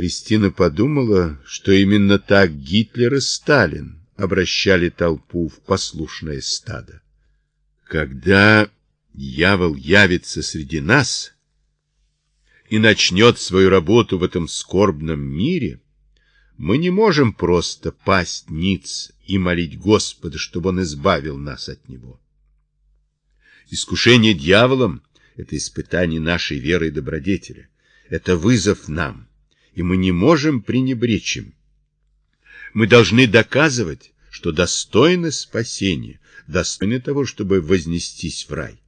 Кристина подумала, что именно так Гитлер и Сталин обращали толпу в послушное стадо. Когда дьявол явится среди нас и начнет свою работу в этом скорбном мире, мы не можем просто пасть ниц и молить Господа, чтобы Он избавил нас от него. Искушение дьяволом — это испытание нашей веры и добродетели. Это вызов нам, и мы не можем пренебречь им. Мы должны доказывать, что достойны спасения, достойны того, чтобы вознестись в рай.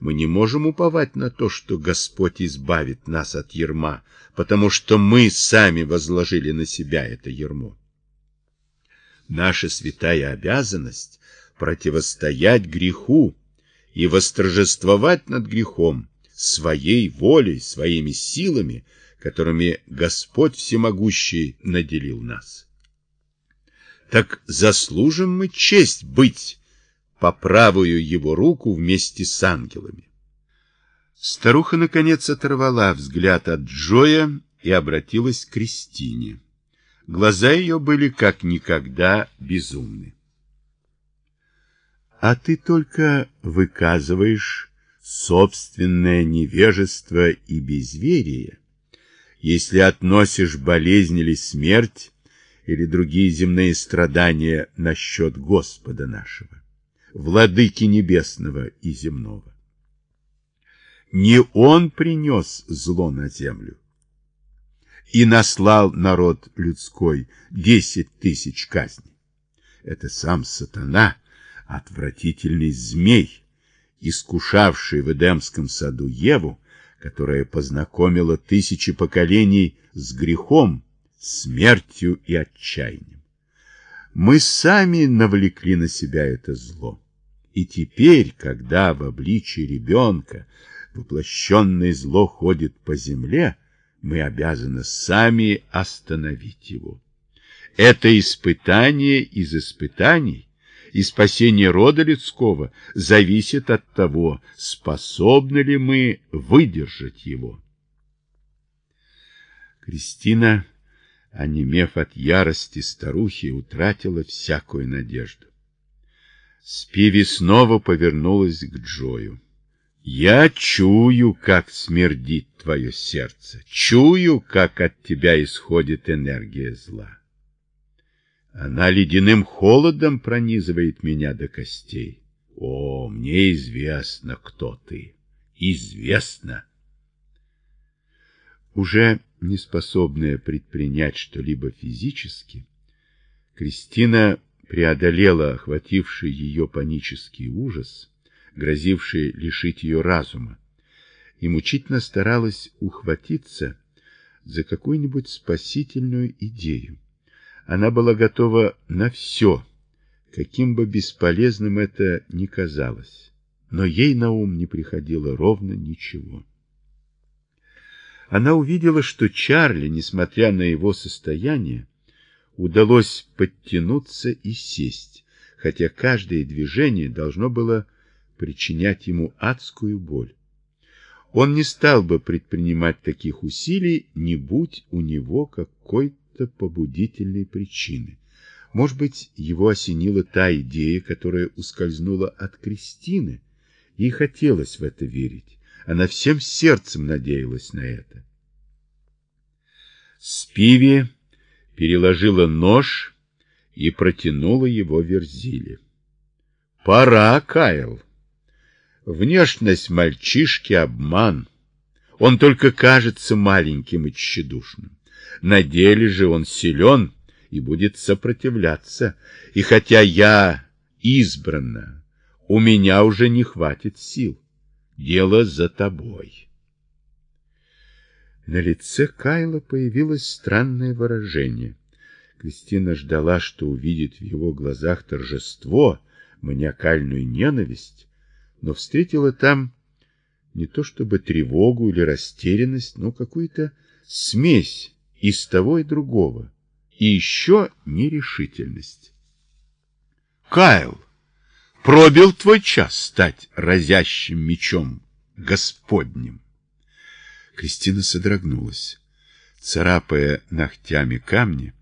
Мы не можем уповать на то, что Господь избавит нас от ерма, потому что мы сами возложили на себя это ермо. Наша святая обязанность — противостоять греху и восторжествовать над грехом своей волей, своими силами, которыми Господь Всемогущий наделил нас. Так заслужим мы честь быть по правую его руку вместе с ангелами. Старуха, наконец, оторвала взгляд от Джоя и обратилась к Кристине. Глаза ее были как никогда безумны. А ты только выказываешь собственное невежество и безверие, если относишь болезнь или смерть или другие земные страдания насчет Господа нашего, Владыки Небесного и земного. Не Он принес зло на землю и наслал народ людской десять тысяч казней. Это сам сатана, отвратительный змей, искушавший в Эдемском саду Еву, которая познакомила тысячи поколений с грехом, смертью и отчаянием. Мы сами навлекли на себя это зло. И теперь, когда в обличии ребенка воплощенное зло ходит по земле, мы обязаны сами остановить его. Это испытание из испытаний, и спасение рода людского зависит от того, способны ли мы выдержать его. Кристина, онемев от ярости старухи, утратила всякую надежду. Спиви снова повернулась к Джою. «Я чую, как смердит твое сердце, чую, как от тебя исходит энергия зла. Она ледяным холодом пронизывает меня до костей. О, мне известно, кто ты. Известно. Уже не способная предпринять что-либо физически, Кристина преодолела охвативший ее панический ужас, грозивший лишить ее разума, и мучительно старалась ухватиться за какую-нибудь спасительную идею. Она была готова на все, каким бы бесполезным это ни казалось, но ей на ум не приходило ровно ничего. Она увидела, что Чарли, несмотря на его состояние, удалось подтянуться и сесть, хотя каждое движение должно было причинять ему адскую боль. Он не стал бы предпринимать таких усилий, не будь у него какой-то какой-то побудительной причины. Может быть, его осенила та идея, которая ускользнула от Кристины. Ей хотелось в это верить. Она всем сердцем надеялась на это. Спиви переложила нож и протянула его Верзиле. «Пора, Кайл. Внешность мальчишки — обман. Он только кажется маленьким и тщедушным. На деле же он силен и будет сопротивляться. И хотя я избранна, у меня уже не хватит сил. Дело за тобой. На лице Кайла появилось странное выражение. Кристина ждала, что увидит в его глазах торжество, маниакальную ненависть, но встретила там не то чтобы тревогу или растерянность, но какую-то смесь из того и другого, и еще нерешительность. Кайл, пробил твой час стать разящим мечом Господним. Кристина содрогнулась. Царапая ногтями камни,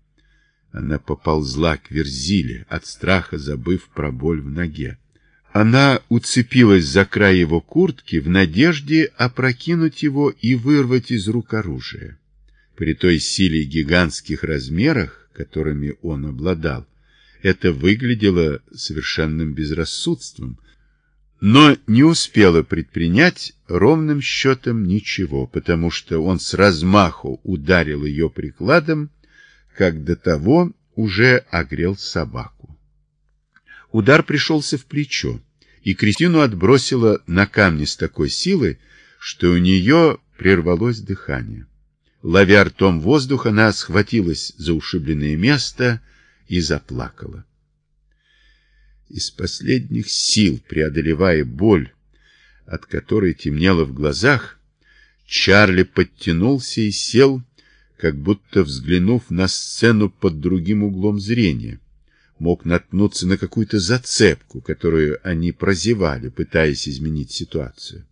она поползла к Верзиле, от страха забыв про боль в ноге. Она уцепилась за край его куртки в надежде опрокинуть его и вырвать из рук оружие. При той силе и гигантских размерах, которыми он обладал, это выглядело совершенным безрассудством, но не успела предпринять ровным счетом ничего, потому что он с размаху ударил ее прикладом, как до того уже огрел собаку. Удар пришелся в плечо, и Кристину отбросило на камни с такой силой, что у нее прервалось дыхание. Ловя ртом воздух, она схватилась за ушибленное место и заплакала. Из последних сил, преодолевая боль, от которой темнело в глазах, Чарли подтянулся и сел, как будто взглянув на сцену под другим углом зрения. Мог наткнуться на какую-то зацепку, которую они прозевали, пытаясь изменить ситуацию.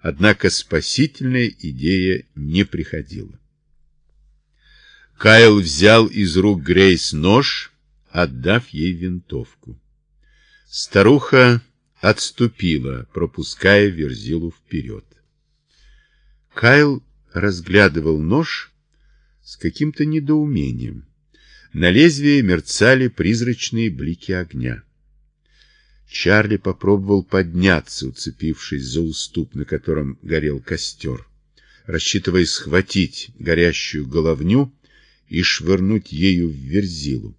Однако спасительная идея не приходила. Кайл взял из рук Грейс нож, отдав ей винтовку. Старуха отступила, пропуская Верзилу вперед. Кайл разглядывал нож с каким-то недоумением. На лезвие мерцали призрачные блики огня. Чарли попробовал подняться, уцепившись за уступ, на котором горел костер, рассчитывая схватить горящую головню и швырнуть ею в верзилу.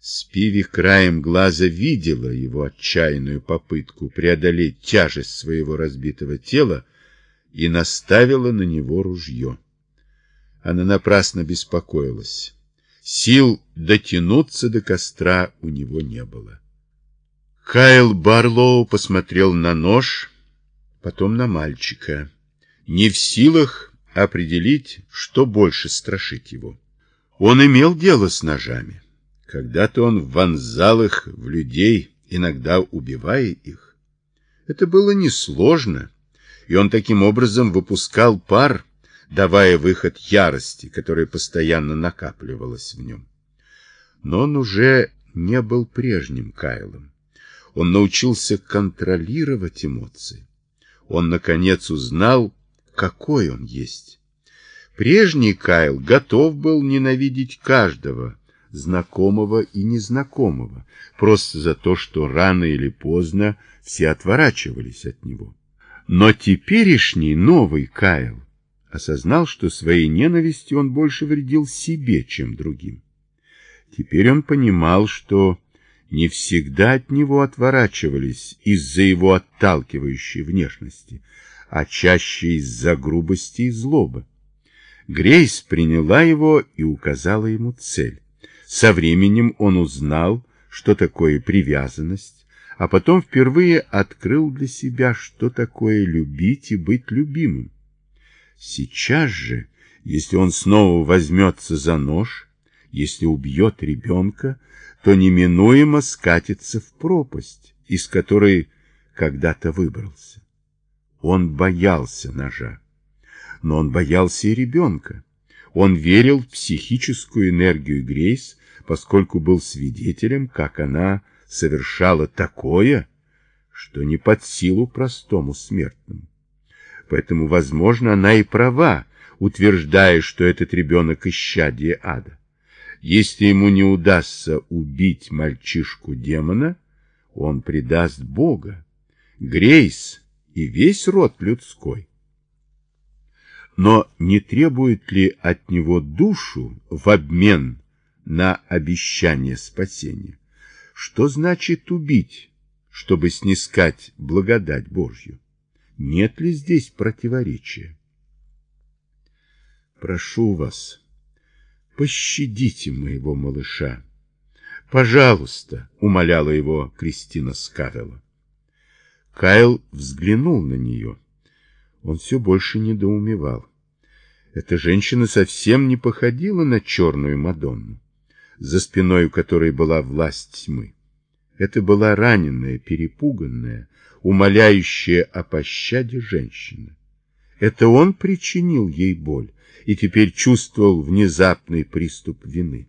Спиви краем глаза видела его отчаянную попытку преодолеть тяжесть своего разбитого тела и наставила на него ружье. Она напрасно беспокоилась. Сил дотянуться до костра у него не было. Кайл Барлоу посмотрел на нож, потом на мальчика, не в силах определить, что больше страшит его. Он имел дело с ножами. Когда-то он вонзал их в людей, иногда убивая их. Это было несложно, и он таким образом выпускал пар, давая выход ярости, которая постоянно накапливалась в нем. Но он уже не был прежним Кайлом. Он научился контролировать эмоции. Он, наконец, узнал, какой он есть. Прежний Кайл готов был ненавидеть каждого, знакомого и незнакомого, просто за то, что рано или поздно все отворачивались от него. Но теперешний новый Кайл осознал, что своей ненавистью он больше вредил себе, чем другим. Теперь он понимал, что не всегда от него отворачивались из-за его отталкивающей внешности, а чаще из-за грубости и злобы. Грейс приняла его и указала ему цель. Со временем он узнал, что такое привязанность, а потом впервые открыл для себя, что такое любить и быть любимым. Сейчас же, если он снова возьмется за нож, если убьет ребенка, то неминуемо скатится в пропасть, из которой когда-то выбрался. Он боялся ножа, но он боялся и ребенка. Он верил в психическую энергию Грейс, поскольку был свидетелем, как она совершала такое, что не под силу простому смертному. Поэтому, возможно, она и права, утверждая, что этот ребенок исчадие ада. Если ему не удастся убить мальчишку-демона, он предаст Бога, Грейс и весь род людской. Но не требует ли от него душу в обмен на обещание спасения. Что значит убить, чтобы снискать благодать Божью? Нет ли здесь противоречия? Прошу вас, пощадите моего малыша. Пожалуйста, умоляла его Кристина Скавела. Кайл взглянул на нее. Он все больше недоумевал. Эта женщина совсем не походила на черную Мадонну за спиной у которой была власть тьмы. Это была раненая, перепуганная, умоляющая о пощаде женщина. Это он причинил ей боль и теперь чувствовал внезапный приступ вины.